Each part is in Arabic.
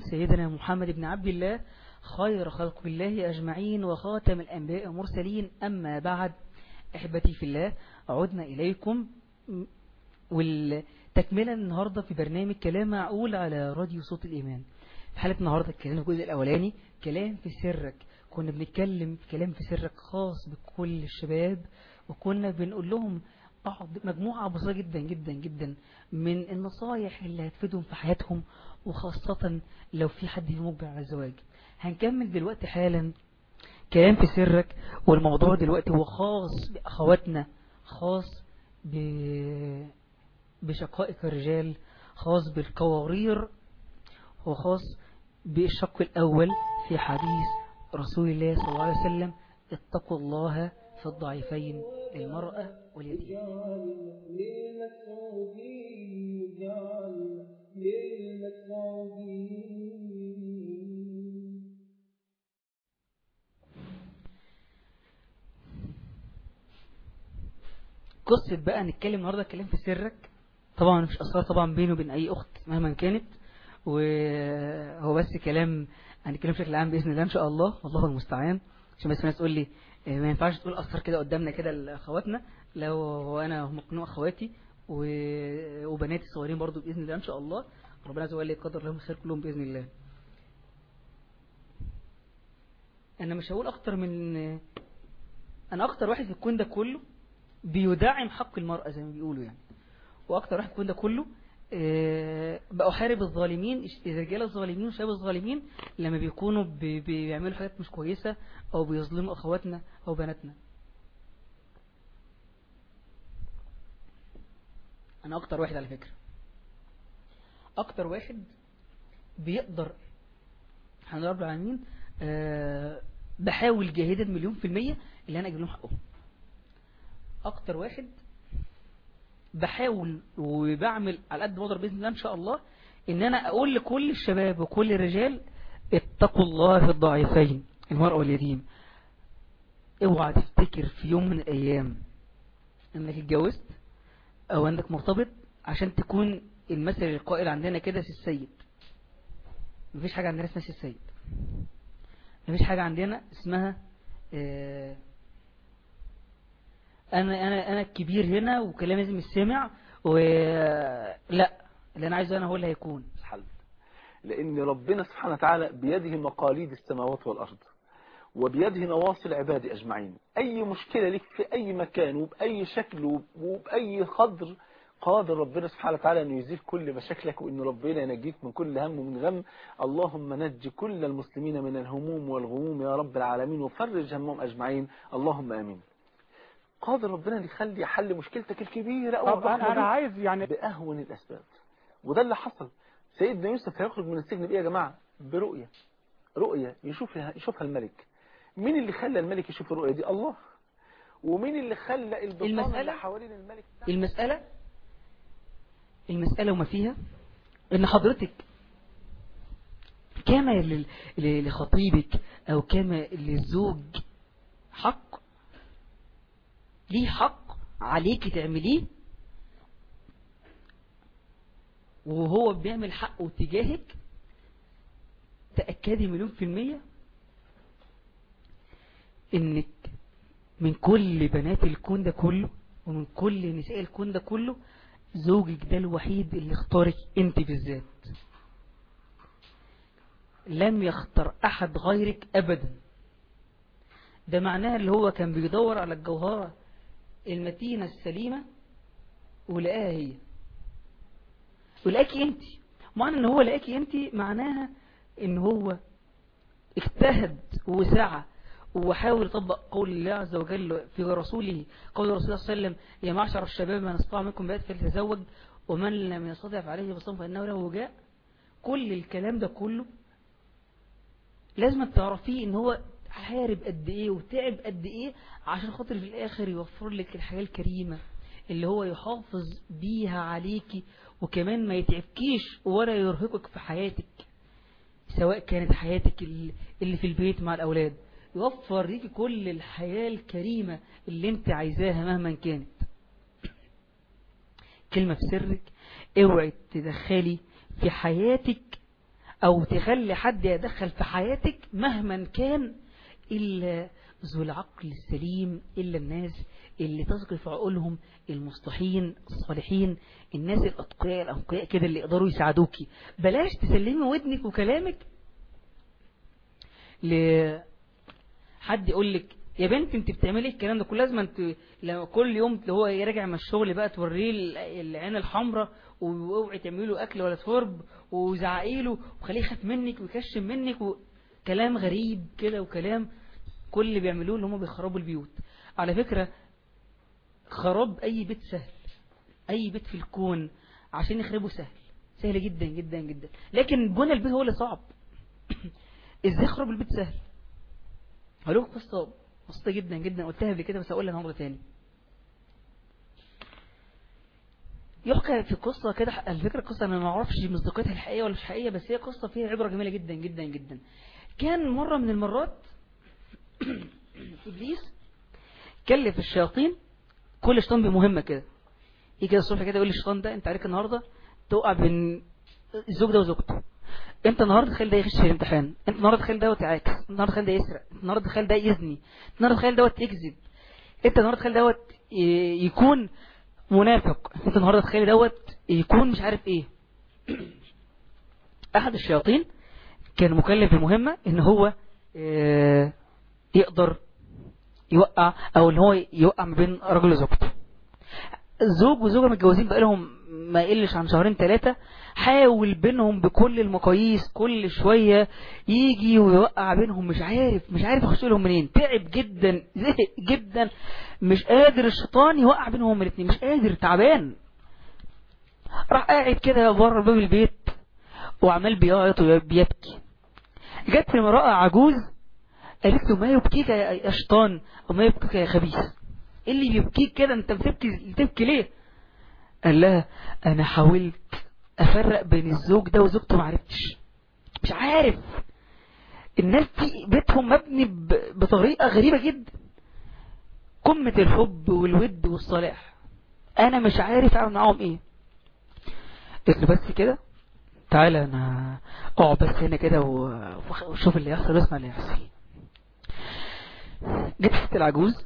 سيدنا محمد بن عبد الله خير خلق الله أجمعين وخاتم الأنبياء والمرسلين أما بعد أحبتي في الله عدنا إليكم والتكملة النهاردة في برنامج كلام معقول على راديو صوت الإيمان. في حالة النهاردة اتكلمنا الجزء الأولاني كلام في سرك. كنا بنتكلم كلام في سرك خاص بكل الشباب وكنا بنقول لهم مجموعة بسيطة جدا جدا جدا من النصايح اللي هتفيدهم في حياتهم وخاصة لو في حد مقبل على الزواج هنكمل دلوقتي حالا كلام في سرك والموضوع دلوقتي هو خاص بأخواتنا خاص. بشقائق الرجال خاص بالقوارير هو خاص بالشق الأول في حديث رسول الله صلى الله عليه وسلم اتقوا الله في الضعيفين المرأة واليتيم قصة بقى نتكلم النهاردة كلام في سرك. طبعا مش أسرار طبعا بينه وبين أي أخت مهما كانت وهو بس كلام هنتكلم بشكل عام بإذن الله إن شاء الله والله المستعان. عشان بس في ناس تقول لي ما ينفعش تقول أسرار كده قدامنا كده لأخواتنا. لو أنا مقنوع أخواتي وبناتي الصغيرين برضو بإذن الله إن شاء الله. ربنا عز وجل يقدر لهم الخير كلهم بإذن الله. أنا مش هقول أكتر من أنا أكتر واحد في الكون ده كله بيدعم حق المرأة زي ما بيقولوا يعني. وأكتر واحد في الكون ده كله بأحارب الظالمين الرجال الظالمين والشباب الظالمين لما بيكونوا بيعملوا حاجات مش كويسة أو بيظلموا أخواتنا أو بناتنا. أنا أكتر واحد على فكرة. أكتر واحد بيقدر الحمد رب العالمين أه بحاول جاهدا مليون في المية اللي أنا أجيب لهم حقهم. أكتر واحد بحاول وبعمل على قد ما أقدر بإذن الله إن شاء الله إن أنا أقول لكل الشباب وكل الرجال اتقوا الله في الضعيفين المرأة واليتيم. اوعى تفتكر في يوم من الأيام إنك اتجوزت أو انك مرتبط عشان تكون المثل القائل عندنا كده سي السيد. مفيش حاجة عندنا اسمها سي السيد. مفيش حاجة عندنا اسمها آه أنا أنا أنا الكبير هنا وكلامي لازم يسمع ولا اللي أنا عايزه أنا هو اللي هيكون. لأن ربنا سبحانه وتعالى بيده مقاليد السماوات والأرض. وبيده نواصي العباد أجمعين. أي مشكلة لك في أي مكان وبأي شكل وبأي خضر قادر ربنا سبحانه وتعالى أن يزيل كل مشاكلك وأن ربنا ينجيك من كل هم ومن غم. اللهم نجي كل المسلمين من الهموم والغموم يا رب العالمين وفرج همهم أجمعين. اللهم آمين. قادر ربنا يخلي حل مشكلتك الكبيرة أو طب أنا, أنا عايز يعني بأهون الأسباب. وده اللي حصل. سيدنا يوسف هيخرج من السجن بإيه يا جماعة؟ برؤية. رؤية يشوفها, يشوفها الملك. مين اللي خلى الملك يشوف الرؤية دي؟ الله. ومين اللي خلى المسألة اللي حوالين الملك المسألة؟ المسألة وما فيها؟ إن حضرتك كما لخطيبك أو كما للزوج حق ليه حق عليك تعمليه؟ وهو بيعمل حقه تجاهك؟ تأكدي مليون في المية؟ إنك من كل بنات الكون ده كله ومن كل نساء الكون ده كله زوجك ده الوحيد اللي اختارك أنت بالذات. لم يختار أحد غيرك ابدا. ده معناه اللي هو كان بيدور على الجوهرة المتينة السليمة ولقاها هي. ولقاكي أنت. معنى إن هو لقاكي أنت معناها إن هو اجتهد وسعى وحاول يطبق قول الله عز وجل في رسوله قول رسول الله صلى الله عليه وسلم يا معشر الشباب من استطاع منكم بيت فليتزوج ومن لم يستطع فعليه بصوم فإنه له وجاء كل الكلام ده كله لازم تعرفيه إن هو حارب قد إيه وتعب قد إيه عشان خاطر في الآخر يوفر لك الحياة الكريمة اللي هو يحافظ بيها عليكي وكمان ما يتعبكيش ولا يرهقك في حياتك سواء كانت حياتك اللي في البيت مع الأولاد. يوفر ليكي كل الحياة الكريمة اللي انت عايزاها مهما كانت. كلمة في سرك اوعي تدخلي في حياتك أو تخلي حد يدخل في حياتك مهما كان إلا ذو العقل السليم إلا الناس اللي تثق في عقولهم المصلحين الصالحين الناس الأتقياء الأنقياء كده اللي يقدروا يساعدوكي. بلاش تسلمي ودنك وكلامك لحد يقول لك يا بنت أنت بتعملي الكلام ده كل لازم أنت لما كل يوم اللي هو راجع من الشغل بقى توريه ال- العين الحمراء وأوعي تعملي له أكل ولا شرب وزعقي له وخليه يخاف منك ويكشم منك وكلام غريب كده وكلام كل اللي بيعملوه اللي هم بيخربوا البيوت. على فكرة خراب أي بيت سهل أي بيت في الكون عشان يخربه سهل سهل جدا جدا جدا. لكن بنى البيت هو اللي صعب. إزاي يخرب البيت سهل؟ هقول لكم قصة بسيطة جدا جدا قلتها قبل كده بس هقولها مره تاني. يحكى في قصة كده على فكرة قصة أنا ما أعرفش مصداقيتها الحقيقية ولا مش حقيقية بس هي قصة فيها عبرة جميلة جدا جدا جدا. كان مرة من المرات إبليس كلف الشياطين كل شيطان بمهمة كده. يجي الصبح كده يقول للشيطان ده أنت عليك النهاردة توقع بين الزوج ده وزوجته. انت النهارده تخيل ده يغش في الامتحان انت النهارده تخيل دوت يعاكس انت النهارده تخيل ده يسرق انت النهارده تخيل ده يزني انت النهارده تخيل دوت يكذب انت النهارده تخيل دوت يكون منافق انت النهارده تخيل دوت يكون مش عارف إيه. احد الشياطين كان مكلف بمهمة ان هو آه، يقدر يوقع أو ان هو يوقع ما بين رجل وزوجته. الزوج وزوجة متجوزين بقالهم ما يقلش عن شهرين ثلاثة حاول بينهم بكل المقاييس كل شوية يجي ويوقع بينهم مش عارف مش عارف يخش لهم منين. تعب جدا زهق جدا مش قادر الشيطان يوقع بينهم الاثنين مش قادر تعبان. راح قاعد كده بره باب البيت وعمال بيعيط وبيبكي. جت امرأة عجوز قالت له ما يبكيك يا شيطان وما يبكيك يا خبيث؟ إيه اللي بيبكيك كده؟ أنت بتبكي بتبكي ليه؟ قال لها أنا حاولت أفرق بين الزوج ده وزوجته معرفتش مش عارف. الناس دي بيتهم مبني بطريقة غريبة جدا. قمة الحب والود والصلاح. أنا مش عارف أعمل معاهم إيه. قلت له بس كده؟ تعالى أنا أقعد بس هنا كده وشوف اللي يحصل وأسمع اللي يحصل جت الست العجوز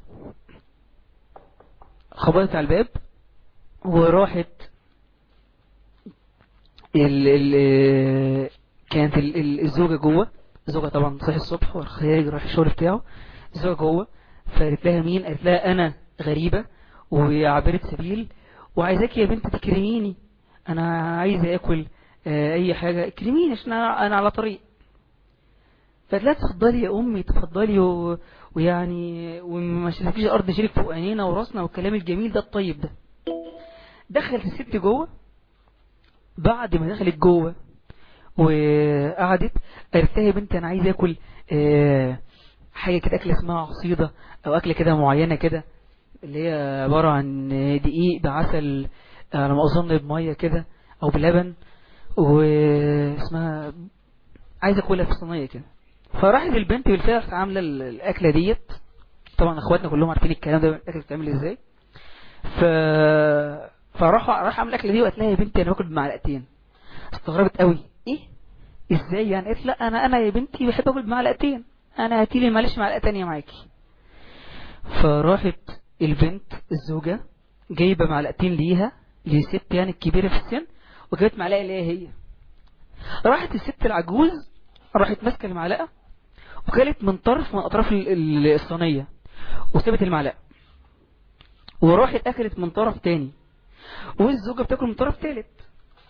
خبطت على الباب وراحت ال ال كانت ال ال الزوجة جوه. الزوجة طبعا صحي الصبح والخارج راح الشغل بتاعه. الزوجة جوه فقالت لها مين؟ قالت لها أنا غريبة وعابرة سبيل وعايزاك يا بنت تكرميني. أنا عايزة آكل آه، أي حاجة. اكرميني عشان أنا على طريق. فقالت لها تفضلي يا أمي تفضلي و... ويعني وما شركيش الأرض شرك فوق عينينا وراسنا والكلام الجميل ده الطيب ده. دخلت الست جوه. بعد ما دخلت جوه وقعدت قالت لها يا بنتي أنا عايز آكل آه، حاجة كده أكلة اسمها عصيدة أو أكلة كده معينة كده اللي هي عبارة عن دقيق بعسل على ما أظن بمية كده أو بلبن واسمها عايز آكلها في صينية كده. فراحت البنت بالفعل عاملة ال- الأكلة ديت. طبعا إخواتنا كلهم عارفين الكلام ده الأكلة بتتعمل إزاي. ف فراح راح أعمل الاكله دي وقالت لها يا بنتي أنا باكل بمعلقتين. استغربت قوي. إيه؟ إزاي يعني؟ قالت لا أنا أنا يا بنتي بحب آكل بمعلقتين. أنا هاتي لي معلش معلقة تانية معاكي. فراحت البنت الزوجة جايبة معلقتين ليها لست يعني الكبيرة في السن وجابت معلقة ليها هي. راحت الست العجوز راحت ماسكة المعلقة وكلت من طرف من أطراف ال- ال- الصينية وسابت المعلقة. وراحت أكلت من طرف تاني. والزوجة بتاكل من طرف تالت.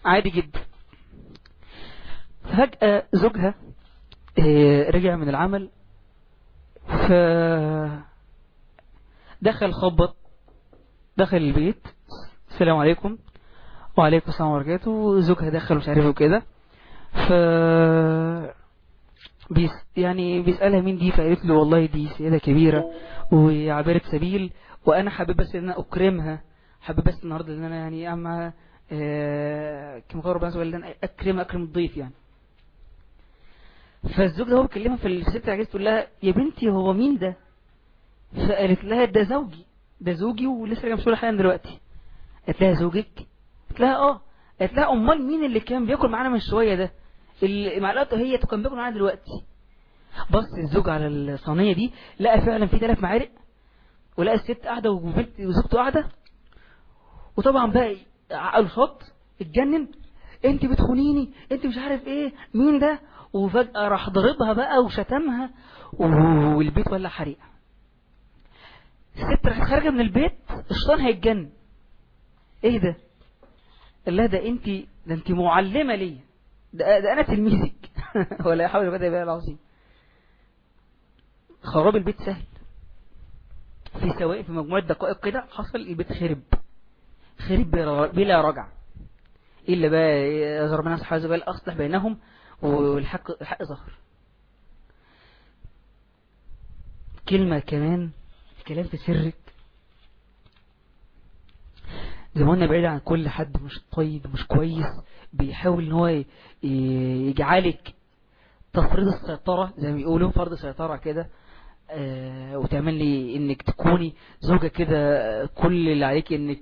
عادي جدا. فجأة زوجها آه، رجع من العمل ف دخل خبط دخل البيت. السلام عليكم. وعليكم السلام ورحمة الله وبركاته زوجها دخل مش عارف وكده. ف بيس يعني بيسألها مين دي؟ فقالت له والله دي سيدة كبيرة وعابرة سبيل وأنا حابب بس إن أنا أكرمها. حابب بس النهاردة إن أنا يعني أما آه كما قال ربنا سبحانه وتعالى أكرم أكرم الضيف يعني. فالزوج ده هو بيكلمها في الست العجيز تقول لها يا بنتي هو مين ده؟ فقالت لها ده زوجي ده زوجي ولسه راجع مشغول حالا دلوقتي. قالت لها زوجك؟ قالت لها آه. قالت لها أمال مين اللي كان بياكل معانا من شوية ده؟ المعلقة هي كان بياكل معاها دلوقتي. بص الزوج على الصينية دي لقى فعلا في ثلاث معارق ولقى الست قاعدة وبنت وزوجته قاعدة وطبعا بقى عقله شط اتجنن انت بتخونيني انت مش عارف إيه مين ده؟ وفجأة راح ضربها بقى وشتمها والبيت ولا حريقة الست راحت خارجة من البيت الشيطان هيتجنن. إيه ده؟ لها ده انت ده انت معلمة ليا. ده, ده أنا تلميذك. ولا حول ولا قوة العظيم. خراب البيت سهل. في سواء في مجموعة دقائق كده حصل البيت خرب. خرب بلا رجع إلا بقى يا ربنا سبحانه وتعالى أصلح بينهم والحق الحق ظهر. كلمة كمان الكلام في سرك. زي ما قلنا بعيد عن كل حد مش طيب مش كويس بيحاول إن هو يجعلك تفرض السيطرة زي ما بيقولوا فرض سيطرة كده. آه وتعمل لي إنك تكوني زوجة كده كل اللي عليك إنك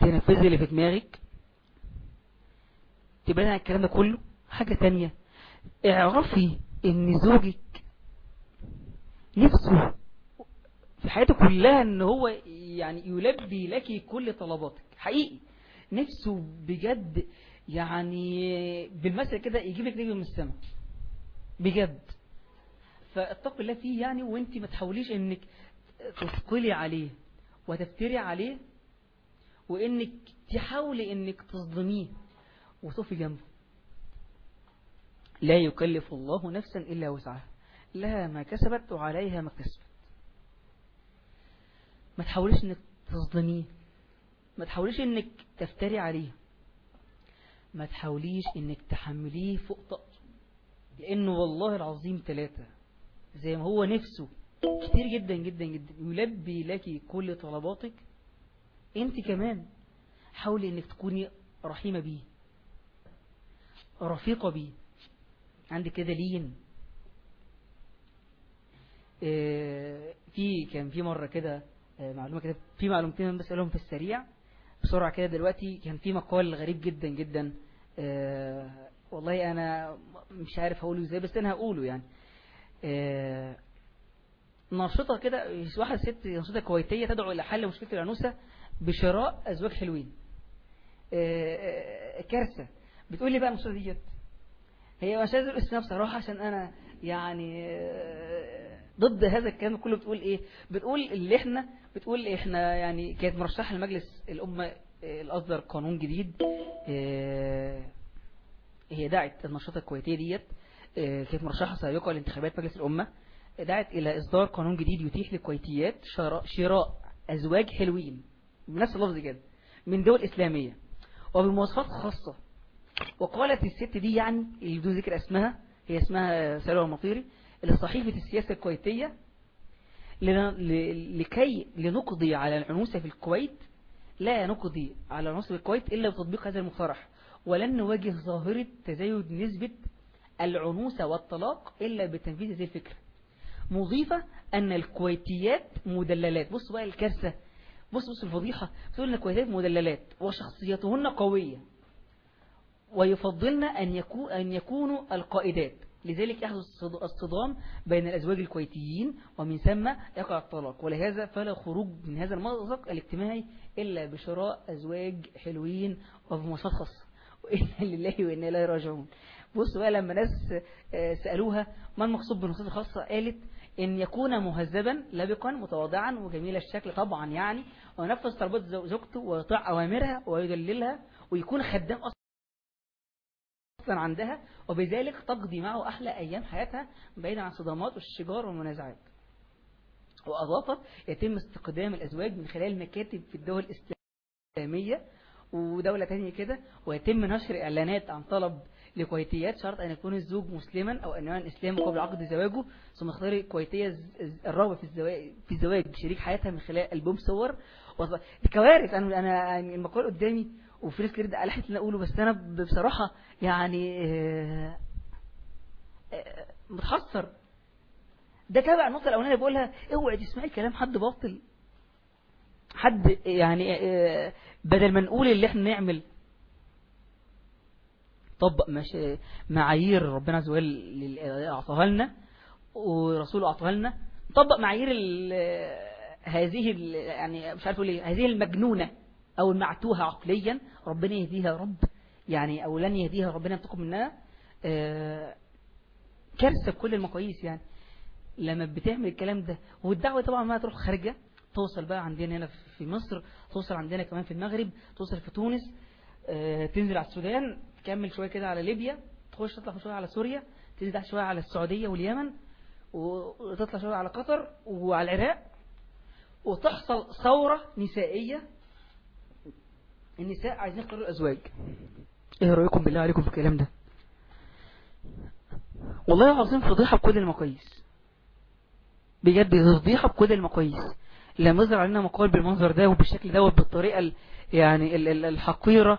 تنفذي اللي في دماغك. تبعد عن الكلام ده كله. حاجة تانية اعرفي إن زوجك نفسه في حياته كلها إن هو يعني يلبي لك كل طلباتك. حقيقي. نفسه بجد يعني بالمثل كده يجيب لك نجم من السماء. بجد. فاتق الله فيه يعني وانت ما تحاوليش إنك تثقلي عليه وتفتري عليه وإنك تحاولي إنك تصدميه وتقفي جنبه. لا يكلف الله نفسا إلا وسعها. لها ما كسبت وعليها ما كسبت ما تحاوليش إنك تصدميه. ما تحاوليش إنك تفتري عليه. ما تحاوليش إنك تحمليه فوق طاقته. لأنه والله العظيم ثلاثة زي ما هو نفسه كتير جدا جدا جدا. يلبي لك كل طلباتك انت كمان حاولي انك تكوني رحيمة بيه رفيقة بيه. عندك كده لين. آه في كان في مرة كده آه معلومة كده في معلومتين بس أقولهم في السريع. بسرعة كده دلوقتي كان في مقال غريب جدا جدا آه والله أنا مش عارف هقوله إزاي بس أنا هقوله يعني. نشطة كده واحدة ست نشطة كويتية تدعو إلى حل مشكلة العنوسة بشراء أزواج حلوين. كارثة. بتقول لي بقى النشطة ديت. هي مش عايز أقول اسمها بصراحة عشان أنا يعني ضد هذا الكلام. كله بتقول إيه؟ بتقول اللي إحنا بتقول إحنا يعني كانت مرشحة لمجلس الأمة الأصدر قانون جديد. هي دعت النشاطة الكويتية ديت كانت مرشحة سابقة لانتخابات مجلس الأمة. دعت إلى إصدار قانون جديد يتيح للكويتيات شراء أزواج حلوين. بنفس اللفظ كده من دول إسلامية وبمواصفات خاصة. وقالت الست دي يعني اللي بدون ذكر اسمها هي اسمها سلوى المطيري لصحيفة السياسة الكويتية لكي لنقضي على العنوسة في الكويت لا نقضي على العنوسة في الكويت إلا بتطبيق هذا المقترح. ولن نواجه ظاهرة تزايد نسبة العنوسة والطلاق إلا بتنفيذ هذه الفكرة. مضيفة أن الكويتيات مدللات. بص بقى الكارثة. بص بص الفضيحة بتقول أن الكويتيات مدللات وشخصيتهن قوية ويفضلن أن, يكون أن يكونوا القائدات. لذلك يحدث الصدام بين الأزواج الكويتيين ومن ثم يقع الطلاق. ولهذا فلا خروج من هذا المأزق الاجتماعي إلا بشراء أزواج حلوين وبمواصفات خاصة وإنا لله وإنا إليه راجعون. بصوا بقى لما ناس سألوها ما المقصود بالمواصفات الخاصة قالت إن يكون مهذبا لبقا متواضعا وجميل الشكل طبعا يعني وينفذ طلبات زوجته ويطيع أوامرها ويدللها ويكون خدام أصلا عندها وبذلك تقضي معه أحلى أيام حياتها بعيدا عن صدامات والشجار والمنازعات. وأضافت يتم استقدام الأزواج من خلال مكاتب في الدول الإسلامية ودولة تانية كده ويتم نشر إعلانات عن طلب لكويتيات شرط أن يكون الزوج مسلما أو أن يعلن الإسلام قبل عقد زواجه ثم اختار الكويتية الرغبة في الزواج في الزواج بشريك حياتها من خلال ألبوم صور كوارث أنا أنا المقال قدامي وفي ناس كتير ألحت اللي أقوله بس أنا بصراحة يعني متحسر ده تابع النقطة الأولانية بقولها اوعي تسمعي كلام حد باطل. حد يعني بدل ما نقول اللي إحنا نعمل طبق معايير ربنا عز وجل اللي أعطاها لنا ورسوله أعطاها لنا طبق معايير هذه يعني مش عارف أقول إيه هذه المجنونة أو المعتوهة عقليا ربنا يهديها يا رب يعني أو لن يهديها ربنا ينتقم منها آه، كارثة بكل المقاييس يعني. لما بتعمل الكلام ده والدعوة طبعا ما تروح خارجة توصل بقى عندنا هنا في مصر توصل عندنا كمان في المغرب توصل في تونس آه، تنزل على السودان تكمل شوية كده على ليبيا تخش تطلع شوية على سوريا تنزل شوية على السعودية واليمن وتطلع شوية على قطر وعلى العراق وتحصل ثورة نسائية. النساء عايزين يختاروا الأزواج. إيه رأيكم بالله عليكم في الكلام ده؟ والله العظيم فضيحة بكل المقاييس. بجد فضيحة بكل المقاييس. لما يظهر علينا مقال بالمنظر ده وبالشكل ده وبالطريقة ال- يعني ال- ال- الحقيرة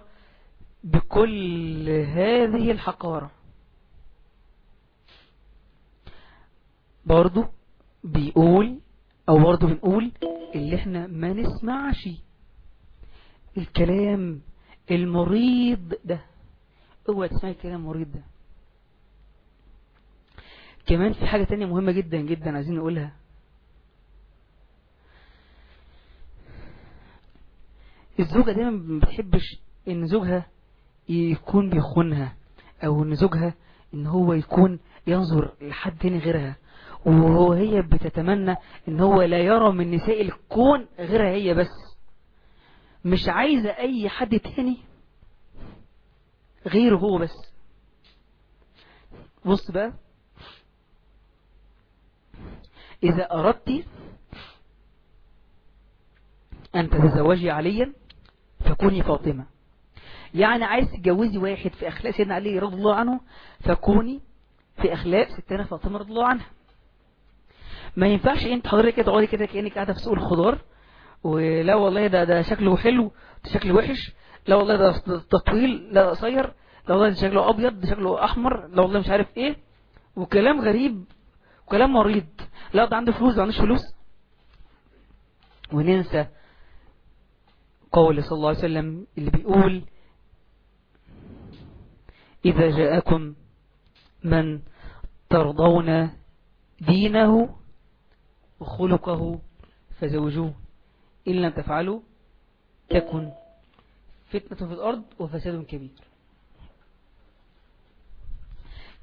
بكل هذه الحقارة. برضو بيقول أو برضو بنقول اللي إحنا ما نسمعش الكلام المريض ده. أوعى تسمعي الكلام المريض ده. كمان في حاجة تانية مهمة جدا جدا عايزين نقولها. الزوجة دايما ما بتحبش إن زوجها يكون بيخونها أو إن زوجها إن هو يكون ينظر لحد تاني غيرها. وهو هي بتتمنى إن هو لا يرى من نساء الكون غيرها هي بس. مش عايزة أي حد تاني غيره هو بس. بص بقى. إذا أردت أن تتزوجي عليا فكوني فاطمة. يعني عايز تتجوزي واحد في أخلاق سيدنا علي رضي الله عنه فكوني في أخلاق ستنا فاطمة رضي الله عنها. ما ينفعش إنت حضرتك كده تقعدي كده كأنك قاعدة في سوق الخضار ولا والله ده ده شكله حلو ده شكله وحش لا والله ده طويل لا قصير لا والله ده شكله أبيض ده شكله أحمر لا والله مش عارف إيه. وكلام غريب وكلام مريض. لا ده عنده فلوس ده عندوش فلوس. وننسى قول صلى الله عليه وسلم اللي بيقول إذا جاءكم من ترضون دينه وخلقه فزوجوه. إن لم تفعلوا تكن فتنة في الأرض وفساد كبير.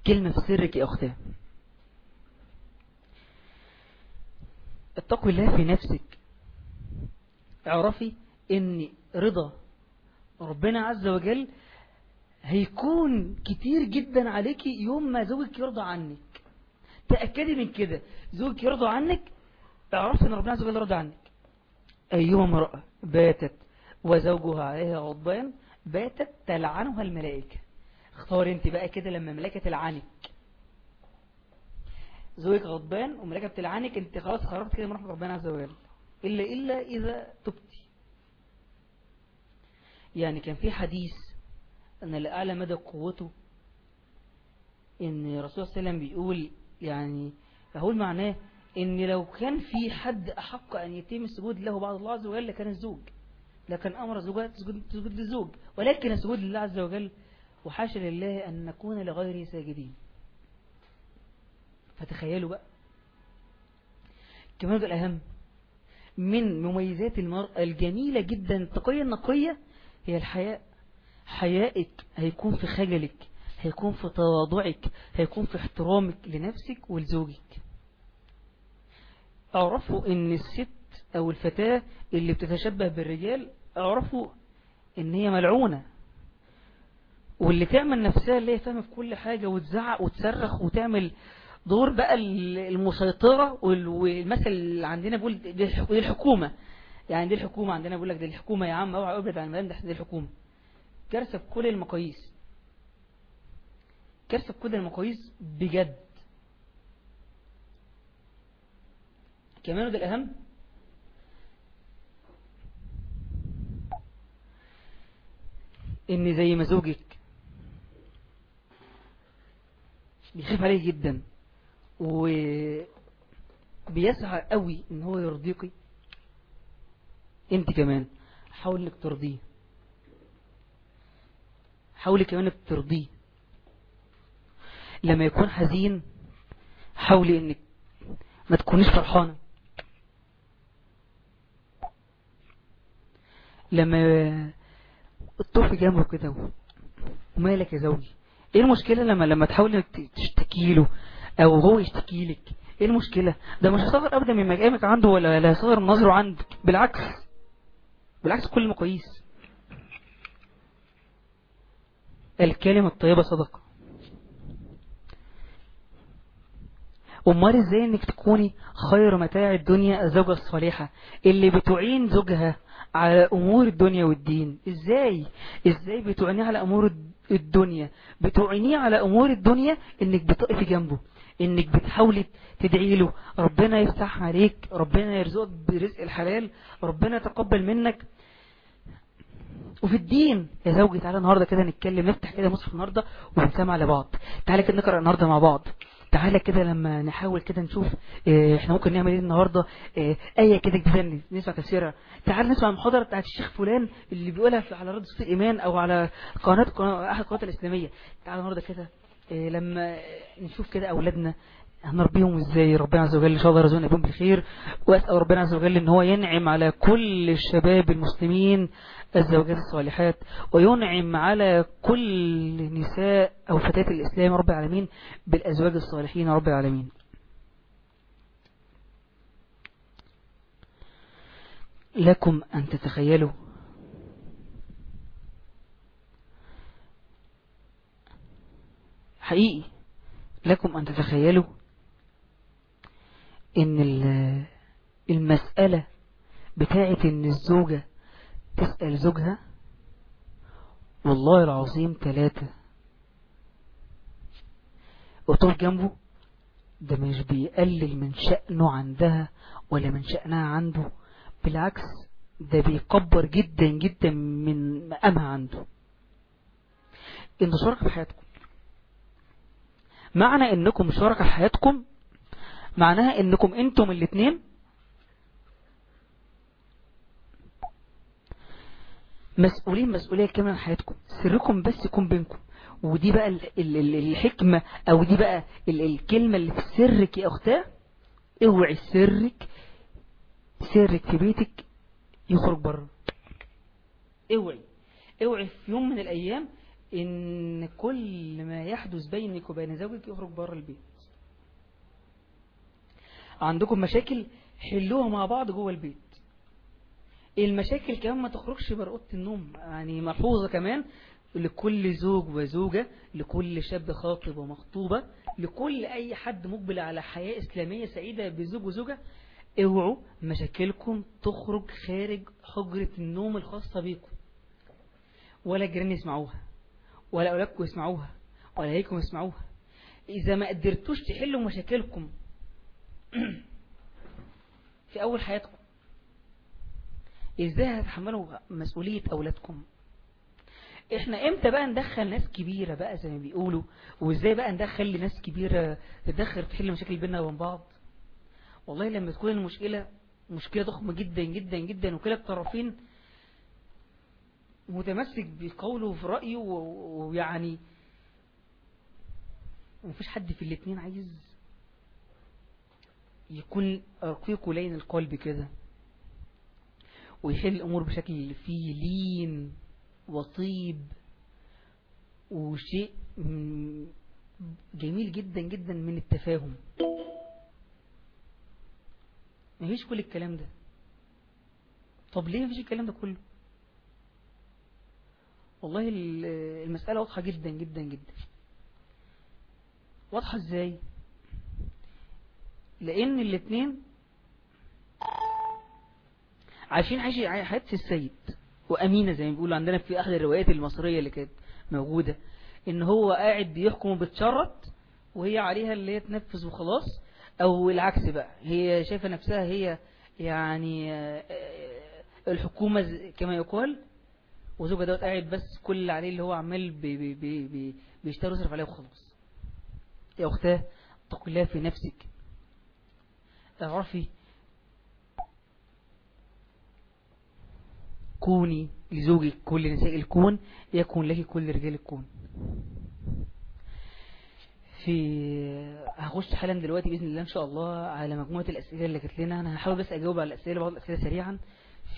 كلمة في سرك يا أختاه اتقوا الله في نفسك. اعرفي إن رضا ربنا عز وجل هيكون كتير جدا عليكي يوم ما زوجك يرضى عنك. تأكدي من كده. زوجك يرضى عنك؟ اعرفي إن ربنا عز وجل عنك. ايما امرأة باتت وزوجها عليها غضبان باتت تلعنها الملائكة. اختار أنت بقى كده لما الملائكة تلعنك. زوجك غضبان وملائكة بتلعنك أنت خلاص خرجت كده من رحمة ربنا عز وجل. إلا إلا إذا تبتي. يعني كان في حديث أن لأعلى مدى قوته؟ إن الرسول صلى الله عليه وسلم بيقول يعني فهو معناه إن لو كان في حد أحق أن يتم السجود له بعد الله عز وجل لكان الزوج. لكن أمر الزوجات تسجد للزوج. ولكن السجود لله عز وجل وحاشا لله أن نكون لغيره ساجدين. فتخيلوا بقى. كمان الأهم من مميزات المرأة الجميلة جدا التقية النقية هي الحياء. حيائك هيكون في خجلك هيكون في تواضعك هيكون في احترامك لنفسك ولزوجك. اعرفوا إن الست أو الفتاة اللي بتتشبه بالرجال اعرفوا إن هي ملعونة. واللي تعمل نفسها اللي هي فاهمة في كل حاجة وتزعق وتصرخ وتعمل دور بقى المسيطرة والمثل اللي عندنا بيقول دي الحكومة. يعني دي الحكومة عندنا بيقول لك دي الحكومة يا عم أوعى أبعد عن المدام ده دي الحكومة. كارثة بكل المقاييس. كارثة بكل المقاييس بجد. كمان وده الأهم. إن زي ما زوجك بيخاف عليه جدا وبيسعى قوي إن هو يرضيكي أنت كمان حاول إنك ترضيه. حاولي كمان انك ترضيه. لما يكون حزين حاولي إنك ما تكونيش فرحانة. لما تطوفي جنبه كده ومالك يا زوجي؟ إيه المشكلة لما لما تحاول إنك تشتكي له أو هو يشتكي لك؟ إيه المشكلة؟ ده مش هيصغر ابدا من مقامك عنده ولا من نظره عندك. بالعكس. بالعكس كل ما كويس الكلمة الطيبة صدقة. أمال إزاي إنك تكوني خير متاع الدنيا الزوجة الصالحة اللي بتعين زوجها على أمور الدنيا والدين. إزاي؟ إزاي بتعينيه على أمور الدنيا؟ بتعينيه على أمور الدنيا إنك بتقفي جنبه. إنك بتحاولي تدعي له. ربنا يفتح عليك. ربنا يرزقك برزق الحلال. ربنا يتقبل منك. وفي الدين يا زوجي تعالى النهاردة كده نتكلم نفتح كده مصحف النهاردة ونسمع لبعض. تعالى كده نقرأ النهاردة مع بعض. تعالى كده لما نحاول كده نشوف آه إحنا ممكن نعمل إيه النهاردة؟ آه آية كده جديدة نسمع تفسيرها. تعالى نسمع المحاضرة بتاعت الشيخ فلان اللي بيقولها على رد صوت الإيمان أو على قناة, أحد القنوات الإسلامية. تعالى النهاردة كده آه لما نشوف كده أولادنا هنربيهم إزاي؟ ربنا عز وجل إن شاء الله يرزقنا بهم بالخير. وأسأل ربنا عز وجل إن هو ينعم على كل الشباب المسلمين الزوجات الصالحات وينعم على كل نساء أو فتاة الإسلام رب العالمين بالأزواج الصالحين رب العالمين. لكم أن تتخيلوا حقيقي لكم أن تتخيلوا إن المسألة بتاعت إن الزوجة تسأل زوجها والله العظيم ثلاثة وطول جنبه ده مش بيقلل من شأنه عندها ولا من شأنها عنده بالعكس ده بيكبر جدا جدا من مقامها عنده. إن شركة في حياتكم معنى إنكم شركة في حياتكم معناها انكم أنتم الاثنين مسؤولين مسؤولية كاملة عن حياتكم. سركم بس يكون بينكم. ودي بقى ال ال ال الحكمة أو دي بقى ال الكلمة اللي في سرك يا اختاه اوعي سرك سرك في بيتك يخرج بره. اوعي. اوعي في يوم من الأيام إن كل ما يحدث بينك وبين زوجك يخرج بره البيت. عندكم مشاكل حلوها مع بعض جوه البيت. المشاكل كمان ما تخرجش بره أوضة النوم يعني ملحوظة كمان لكل زوج وزوجة لكل شاب خاطب ومخطوبة لكل أي حد مقبل على حياة إسلامية سعيدة بزوج وزوجة. اوعوا مشاكلكم تخرج خارج حجرة النوم الخاصة بيكم. ولا جيران يسمعوها ولا أولادكم يسمعوها ولا هيكم يسمعوها. إذا ما قدرتوش تحلوا مشاكلكم في أول حياتكم إزاي هتحملوا مسؤولية أولادكم؟ إحنا إمتى بقى ندخل ناس كبيرة بقى زي ما بيقولوا؟ وإزاي بقى ندخل ناس كبيرة تدخل تحل مشاكل بيننا وبين بعض؟ والله لما تكون المشكلة مشكلة ضخمة جدا جدا جدا وكلا الطرفين متمسك بقوله في رأيه ويعني ومفيش حد في الاتنين عايز يكون رقيق لين القلب كده ويحل الأمور بشكل فيه لين وطيب وشيء جميل جدا جدا من التفاهم. مفيش كل الكلام ده. طب ليه مفيش الكلام ده كله؟ والله المسألة واضحة جدا جدا جدا. واضحة إزاي؟ لأن الاتنين عايشين حياة السيد وأمينة زي ما بيقولوا عندنا في أحد الروايات المصرية اللي كانت موجودة إن هو قاعد بيحكم وبتشرط وهي عليها اللي هي تنفذ وخلاص أو العكس بقى هي شايفة نفسها هي يعني الحكومة كما يقال وزوجها دوت قاعد بس كل اللي عليه اللي هو عمال بي بي بي بي بيشتري ويصرف عليه وخلاص. يا أختاه اتق الله في نفسك. اعرفي. كوني لزوجك كل نساء الكون يكون لك كل رجال الكون. في هخش حالا دلوقتي بإذن الله إن شاء الله على مجموعة الأسئلة اللي جت لنا. أنا هحاول بس أجاوب على الأسئلة بعض الأسئلة سريعا.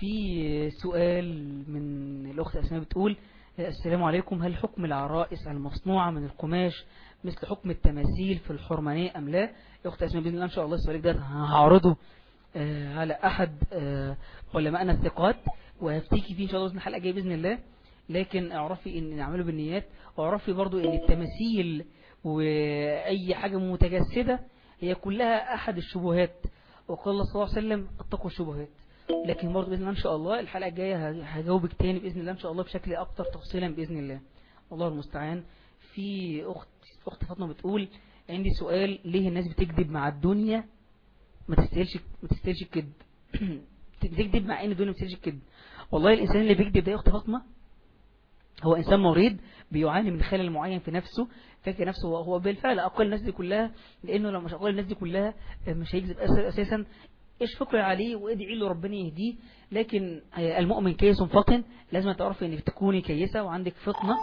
في سؤال من الأخت أسماء بتقول السلام عليكم. هل حكم العرائس المصنوعة من القماش مثل حكم التماثيل في الحرمانية أم لا؟ الأخت أسماء بإذن الله إن شاء الله السؤال ده هعرضه آه، على أحد آه، علماءنا الثقات وهفتيكي فيه إن شاء الله الحلقة الجاية بإذن الله. لكن اعرفي إن نعمله بالنيات واعرفي برضو إن التماثيل وأي حاجة متجسدة هي كلها أحد الشبهات. وقال الله صلى الله عليه وسلم اتقوا الشبهات. لكن برضو بإذن الله إن شاء الله الحلقة الجاية هجاوبك تاني بإذن الله إن شاء الله بشكل أكتر تفصيلا بإذن الله. الله المستعان. في أخت أخت فاطمة بتقول عندي سؤال ليه الناس بتكذب مع الدنيا ما تستاهلش ما تستاهلش الكذب؟ بتكذب مع ان الدنيا ما تستاهلش الكذب. والله الإنسان اللي بيكذب ده يا اخت فاطمة هو إنسان مريض بيعاني من خلل معين في نفسه فاكر نفسه هو بالفعل أقل الناس دي كلها لأنه لو مش أقل الناس دي كلها مش هيكذب أساسا. إيش فكر عليه وإدعي له ربنا يهديه. لكن المؤمن كيس فطن لازم تعرفي انك تكوني كيسة وعندك فطنة.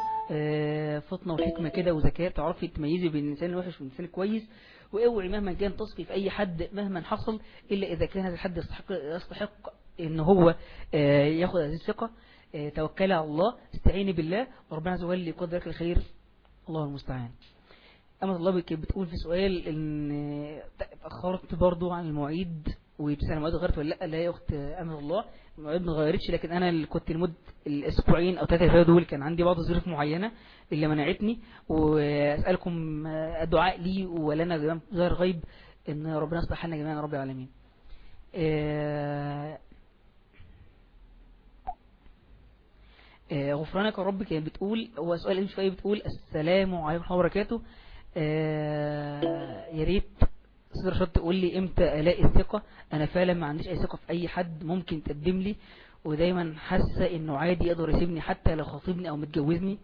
فطنة وحكمة كده وذكاء تعرفي تميزي بين الإنسان الوحش والإنسان الكويس واوعي مهما كان تصفي في أي حد مهما حصل إلا إذا كان هذا الحد يستحق, يستحق إن هو ياخذ هذه الثقة. توكلي على الله استعيني بالله وربنا عز وجل يقدر لك الخير. الله المستعان. أما الله بتقول في سؤال إن اتأخرت برضو عن المواعيد وبتسأل المواعيد غيرت ولا لأ؟ لا يا أخت أمر الله. ما غيرتش لكن أنا اللي كنت لمدة الأسبوعين أو ثلاثة اللي دول كان عندي بعض الظروف معينة اللي منعتني. وأسألكم الدعاء لي ولنا غير غيب إن ربنا يصلح حالنا جميعا رب العالمين. غفرانك يا رب كانت بتقول هو سؤال مش شوية بتقول السلام عليكم ورحمة وبركاته. يا ريت أستاذ رشاد تقول لي إمتى ألاقي الثقة؟ أنا فعلا ما عنديش أي ثقة في أي حد ممكن تقدم لي ودايما حاسة إنه عادي يقدر يسيبني حتى لو خاطبني أو متجوزني.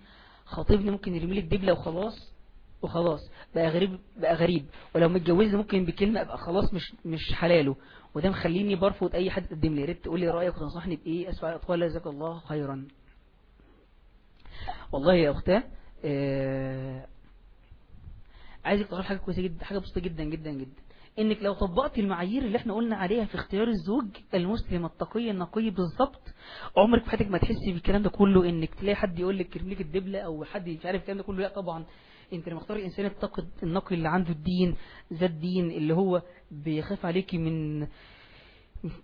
خاطبني ممكن يرمي لي الدبلة وخلاص وخلاص بقى غريب بقى غريب. ولو متجوزني ممكن بكلمة أبقى خلاص مش مش حلاله. وده مخليني برفض أي حد يقدم لي. يا ريت تقول لي رأيك وتنصحني بإيه؟ أسمع الاطفال جزاك الله خيرا. والله يا أختاه آه عايزك تقول حاجة كويسة جدا حاجة بسيطة جدا جدا جدا. إنك لو طبقت المعايير اللي إحنا قلنا عليها في اختيار الزوج المسلم التقي النقي بالظبط عمرك في حياتك ما تحسي بالكلام ده كله إنك تلاقي حد يقول لك كرم لك الدبلة أو حد مش عارف الكلام ده كله. لا طبعا. أنت لما اختار الإنسان التقي النقي اللي عنده الدين ذات الدين اللي هو بيخاف عليكي من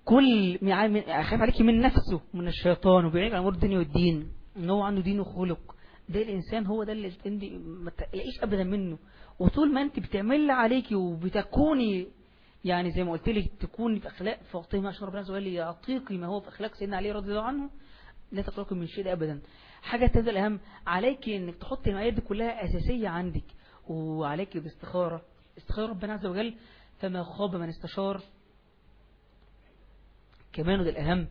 كل خايف عليكي من نفسه من الشيطان وبيعيق على امور الدنيا والدين إن هو عنده دين وخلق. ده الإنسان هو ده اللي انت ما تلاقيش ابدا منه. وطول ما أنت بتعمل عليكي وبتكوني يعني زي ما قلت لك تكوني في أخلاق فاطمة عشان ربنا وجل يعطيكي ما هو في أخلاق سيدنا علي رضي الله عنه لا تقلقي من شيء ابدا. حاجة تبدأ الأهم عليك إنك تحطي المعايير دي كلها أساسية عندك وعليك باستخارة. استخارة ربنا عز وجل فما خاب من استشار. كمان وده الأهم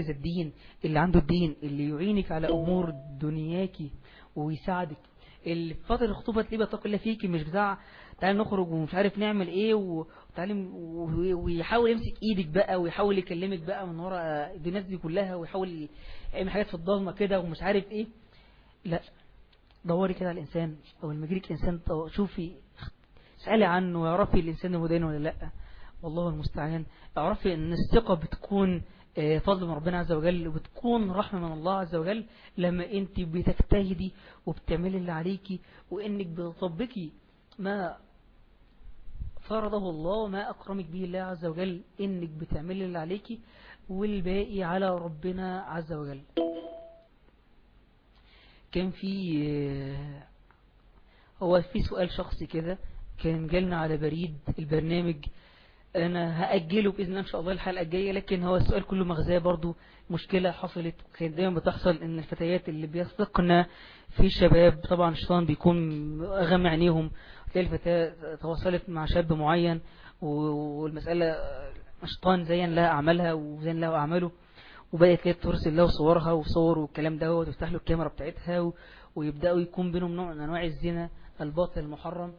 ذا الدين اللي عنده الدين اللي يعينك على أمور دنياكي ويساعدك. اللي في فترة الخطوبة تلاقيه بيتقي الله فيكي مش بتاع تعالى نخرج ومش عارف نعمل إيه وتعالى ويحاول يمسك إيدك بقى ويحاول يكلمك بقى من ورا الناس دي كلها ويحاول يعمل حاجات في الضلمة كده ومش عارف إيه. لا دوري كده على الإنسان. أو لما يجيلك إنسان شوفي اسألي عنه واعرفي الإنسان مدين ولا لأ. والله المستعان. اعرفي إن الثقة بتكون فضل من ربنا عز وجل وبتكون رحمة من الله عز وجل لما انت بتجتهدي وبتعملي اللي عليكي وانك بتطبقي ما فرضه الله وما أكرمك به الله عز وجل انك بتعملي اللي عليكي والباقي على ربنا عز وجل. كان في هو في سؤال شخصي كده كان جالنا على بريد البرنامج أنا هأجله بإذن الله إن شاء الله الحلقة الجاية لكن هو السؤال كله مغزاة برضو مشكلة حصلت. كانت دايما بتحصل إن الفتيات اللي بيثقن في شباب طبعا الشيطان بيكون غمى عينيهم. تلاقي الفتاة تواصلت مع شاب معين والمسألة الشيطان زين لها أعمالها وزين لها أعماله وبدأت ليه ترسل له صورها وصور والكلام ده وتفتح له الكاميرا بتاعتها ويبدأوا يكون بينهم نوع من أنواع الزنا الباطل المحرم.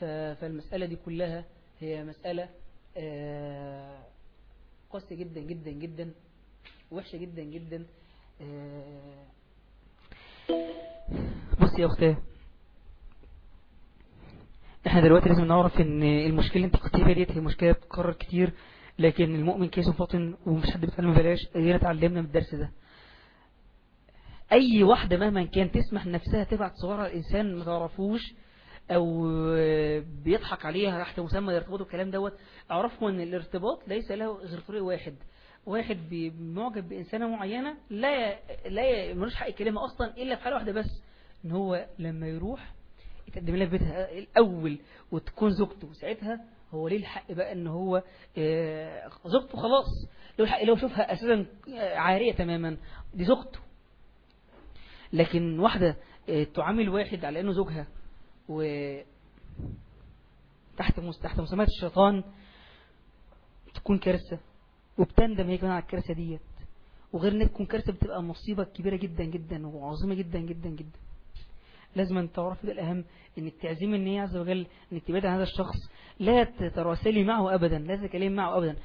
فالمسألة دي كلها هي مسألة قاسية جدا جدا جدا وحشة جدا جدا. بصي يا أختاه إحنا دلوقتي لازم نعرف إن المشكلة اللي أنت كنت ديت هي مشكلة بتتكرر كتير لكن المؤمن كيس فاطن ومش حد بيتعلم بلاش ادينا اتعلمنا من الدرس ده. أي واحدة مهما كان تسمح نفسها تبعت صورها الانسان ما تعرفوش أو بيضحك عليها تحت مسمى الارتباط والكلام دوت اعرفوا إن الارتباط ليس له غير طريق واحد. واحد معجب بإنسانة معينة لا لا ملوش حق يكلمها أصلا إلا في حالة واحدة بس إن هو لما يروح يتقدم لها في بيتها الأول وتكون زوجته ساعتها هو ليه الحق بقى إن هو آه، زوجته خلاص. له الحق لو يشوفها أساسا عارية تماما دي زوجته. لكن واحدة آه، تعامل واحد على إنه زوجها و تحت مس- تحت مسمى الشيطان تكون كارثة. وبتندم هي كمان على الكارثة ديت. وغير ان تكون كارثة بتبقى مصيبة كبيرة جدا جدا وعظيمة جدا جدا جدا. لازم أن تعرف ده الأهم انك تعزمي النية عز وجل انك تبعد عن هذا الشخص لا تتراسلي معه أبدا لا تتكلمي معه أبدا.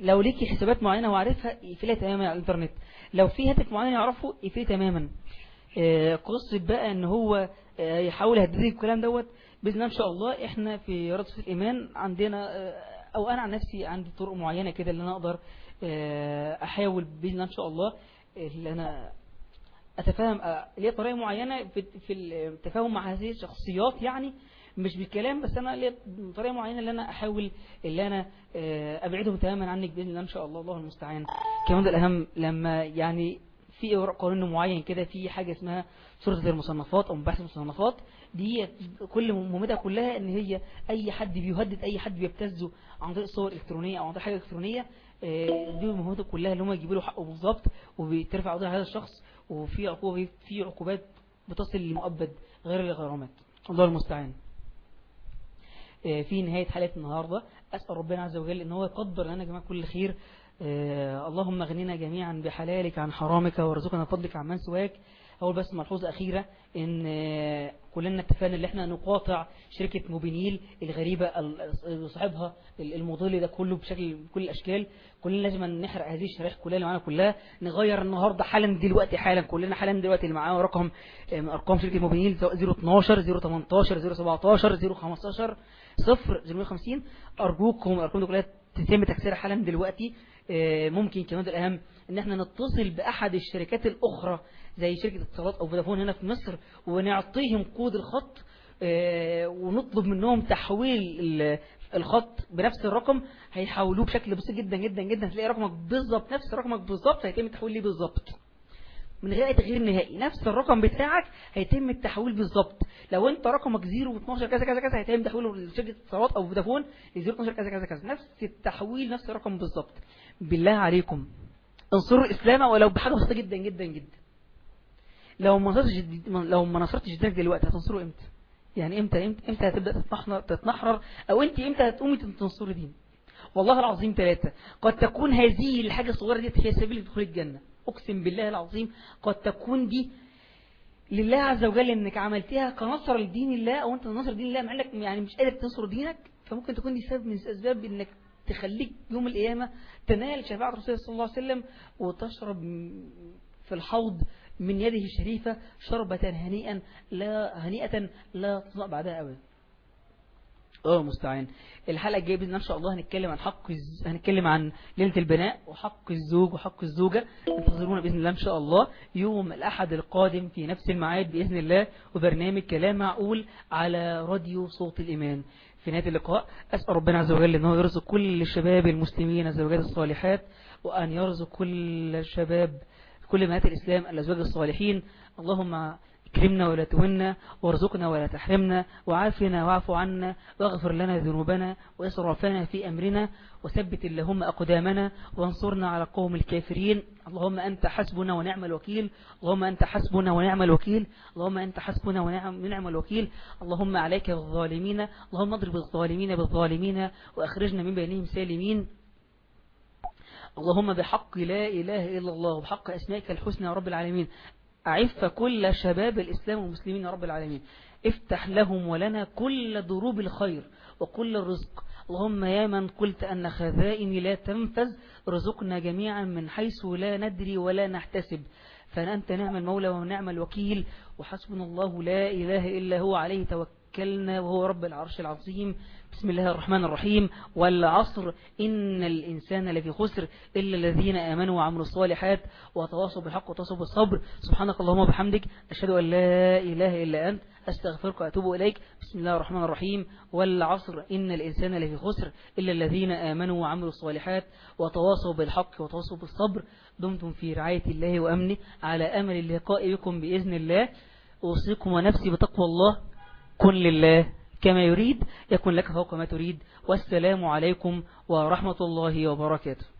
لو ليكي حسابات معينة وعارفها اقفليها تماما على الإنترنت. لو في هاتف معين يعرفه اقفليه تماما. آه، قصة بقى إن هو يحاول يهددك الكلام دوت بإذن الله إن شاء الله إحنا في رصف الإيمان عندنا آه، أو أنا عن نفسي عندي طرق معينة كده اللي أنا أقدر آه، أحاول بإذن الله إن شاء الله اللي أنا أتفاهم آه، ليا طريقة معينة في التفاهم مع هذه الشخصيات يعني مش بالكلام بس أنا ليا طريقة معينة اللي أنا أحاول اللي أنا أبعدهم تماما عنك بإذن الله إن شاء الله الله المستعان. كمان ده الأهم لما يعني في قانون معين كده في حاجة اسمها سورة المصنفات أو مباحث المصنفات. دي كل مهمتها كلها إن هي أي حد بيهدد أي حد بيبتزه عن طريق صور إلكترونية أو عن طريق حاجة إلكترونية آه، دي مهمته كلها اللي هم يجيبوا له حقه بالظبط وبيترفع على هذا الشخص. وفي عقوبة في عقوبات بتصل للمؤبد غير الغرامات. الله المستعان. آه، في نهاية حلقة النهاردة أسأل ربنا عز وجل إن هو يقدر لنا جميع كل خير. اللهم اغننا جميعا بحلالك عن حرامك وارزقنا فضلك عن من سواك. أول بس ملحوظة أخيرة إن آه، كلنا اتفقنا إن إحنا نقاطع شركة موبينيل الغريبة ال- صاحبها المضل ده كله بشكل بكل الأشكال. كلنا لازم نحرق هذه الشرائح كلها اللي معانا كلها. نغير النهاردة حالا دلوقتي حالا كلنا حالا دلوقتي اللي معاه رقم آه، من أرقام شركة موبينيل سواء 012 018 017 015 صفر 050 أرجوكم الأرقام دي كلها تتم تكسيرها حالا دلوقتي. آه، ممكن كمان الأهم إن إحنا نتصل بأحد الشركات الأخرى زي شركة اتصالات أو فودافون هنا في مصر ونعطيهم كود الخط آه، ونطلب منهم تحويل ال- الخط بنفس الرقم. هيحولوه بشكل بسيط جدا جدا جدا هتلاقي رقمك بالظبط نفس رقمك بالظبط هيتم التحويل ليه بالظبط. من غير أي تغيير نهائي نفس الرقم بتاعك هيتم التحويل بالظبط. لو أنت رقمك 012 كذا كذا كذا هيتم تحويله لشركة اتصالات أو فودافون 012 كذا كذا كذا نفس التحويل نفس الرقم بالظبط. بالله عليكم. انصروا الإسلام ولو بحاجة بسيطة جدا جدا جدا. لو ما نصرتش لو ما نصرتش دينك دلوقتي هتنصروا إمتى؟ يعني إمتى إمتى, إمتى هتبدأ تتنحر تتنحرر؟ أو أنت إمتى هتقومي تنصري دين والله العظيم ثلاثة قد تكون هذه الحاجة الصغيرة دي هي سبيل دخول الجنة. أقسم بالله العظيم قد تكون دي لله عز وجل إنك عملتها كنصر لدين الله أو أنت نصر دين الله مع إنك يعني مش قادر تنصر دينك فممكن تكون دي سبب من اسباب إنك تخليك يوم القيامة تنال شفاعة رسول الله صلى الله عليه وسلم وتشرب في الحوض من يده الشريفة شربة هنيئا لا هنيئة لا تضع بعدها أبدا. آه مستعان. الحلقة الجاية بإذن إن شاء الله هنتكلم عن حق الز... هنتكلم عن ليلة البناء وحق الزوج وحق الزوجة. انتظرونا بإذن الله إن شاء الله. يوم الأحد القادم في نفس الميعاد بإذن الله. وبرنامج كلام معقول على راديو صوت الإيمان. في نهاية اللقاء أسأل ربنا عز وجل أنه يرزق كل الشباب المسلمين الزوجات الصالحات وأن يرزق كل الشباب كل بنات الإسلام الأزواج الصالحين. اللهم أكرمنا ولا تهنا وارزقنا ولا تحرمنا وعافنا واعف عنا واغفر لنا ذنوبنا وإسرافنا في أمرنا وثبت اللهم أقدامنا وانصرنا على قوم الكافرين. اللهم أنت حسبنا ونعم الوكيل. اللهم أنت حسبنا ونعم الوكيل. اللهم أنت حسبنا ونعم الوكيل. اللهم عليك بالظالمين. اللهم اضرب الظالمين بالظالمين وأخرجنا من بينهم سالمين. اللهم بحق لا إله إلا الله وبحق أسمائك الحسنى رب العالمين. أعف كل شباب الإسلام والمسلمين يا رب العالمين. افتح لهم ولنا كل ضروب الخير وكل الرزق. اللهم يا من قلت أن خزائن لا تنفذ رزقنا جميعا من حيث لا ندري ولا نحتسب. فأنت نعم المولى ونعم الوكيل وحسبنا الله لا إله إلا هو عليه توكل وكلنا وهو رب العرش العظيم. بسم الله الرحمن الرحيم. والعصر إن الإنسان لفي خسر إلا الذين آمنوا وعملوا الصالحات وتواصوا بالحق وتواصوا بالصبر. سبحانك اللهم وبحمدك أشهد أن لا إله إلا أنت أستغفرك وأتوب إليك. بسم الله الرحمن الرحيم. والعصر إن الإنسان لفي خسر إلا الذين آمنوا وعملوا الصالحات وتواصوا بالحق وتواصوا بالصبر. دمتم في رعاية الله وأمنه على أمل اللقاء بكم بإذن الله. أوصيكم ونفسي بتقوى الله. كن لله. كما يريد يكن لك فوق ما تريد. والسلام عليكم ورحمة الله وبركاته.